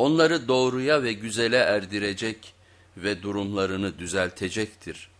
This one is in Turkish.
Onları doğruya ve güzele erdirecek ve durumlarını düzeltecektir.''